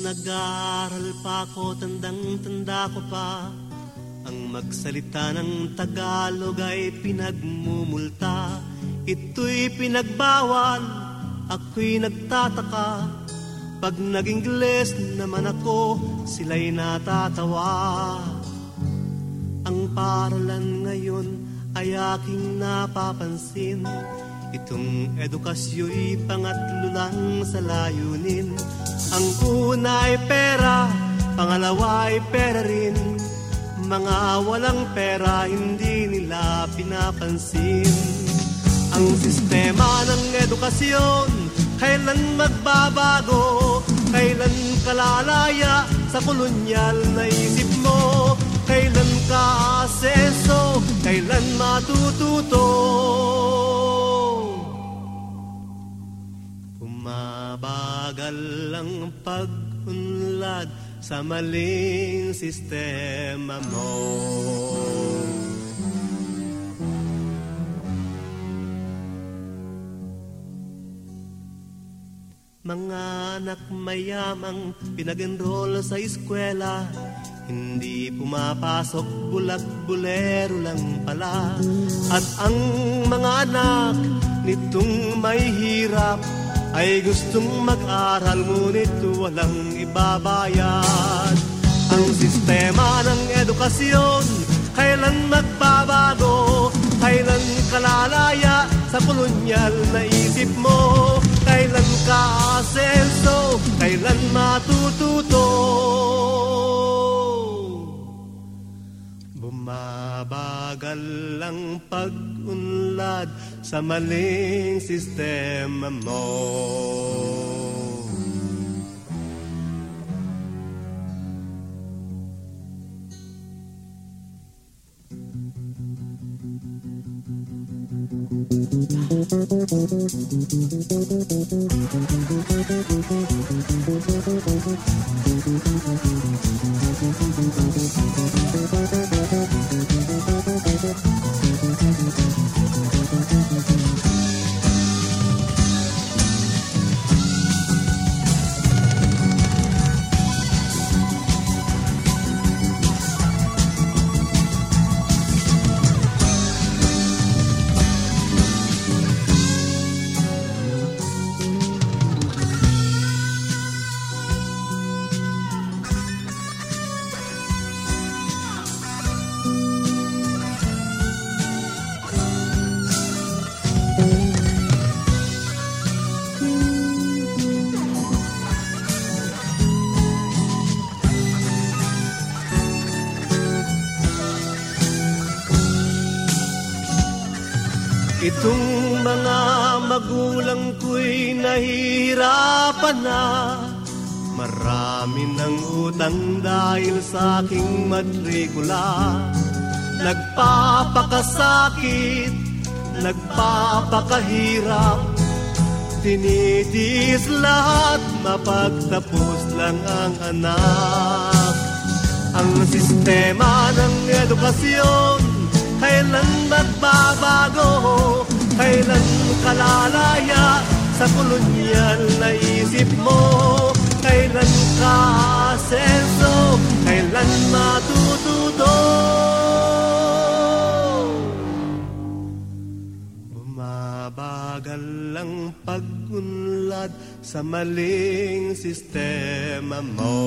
nag-aaral pa ako, tandang-tanda ko pa. Ang magsalita ng Tagalog ay pinagmumulta. Ito'y pinagbawal, ako'y nagtataka. Pag nag-Ingles naman ako, sila'y natatawa. Ang paralan ngayon ay aking napapansin Itong edukasyo'y pangatlo lang sa layunin. Ang una ay pera, pangalawa ay pera rin. Mga walang pera hindi nila pinapansin. Ang sistema ng edukasyon kailan magbabago? Kailan kalalaya sa kolonyal na isip mo? Kailan ka aseso, kailan matututo Mabagal ang pag-unlad sa maling sistema mo. Mga anak mayamang pinag-enroll sa eskwela Hindi pumapasok, bulag-bulero lang pala At ang mga anak nitong may hirap ay gustong mag-aral ngunit walang ibabayad. Ang sistema ng edukasyon kailan magbabago? Kailan kalalaya sa kolonyal na isip mo? Kailan ka asenso, kailan matututo Bumabagal ang pag-unlad sa maling sistema mo Itong mga magulang ko'y nahihirapan na. Marami ng utang dahil sa aking matrikula. Nagpapakasakit, nagpapakahirap. Tinitiis lahat, mapagtapos lang ang anak. Ang sistema ng edukasyon Kailan magbabago Kailan kalalaya Sa kolonyal na isip mo? Kailan ka asenso? Kailan matututo? Bumabagal ang pag-unlad Sa maling sistema mo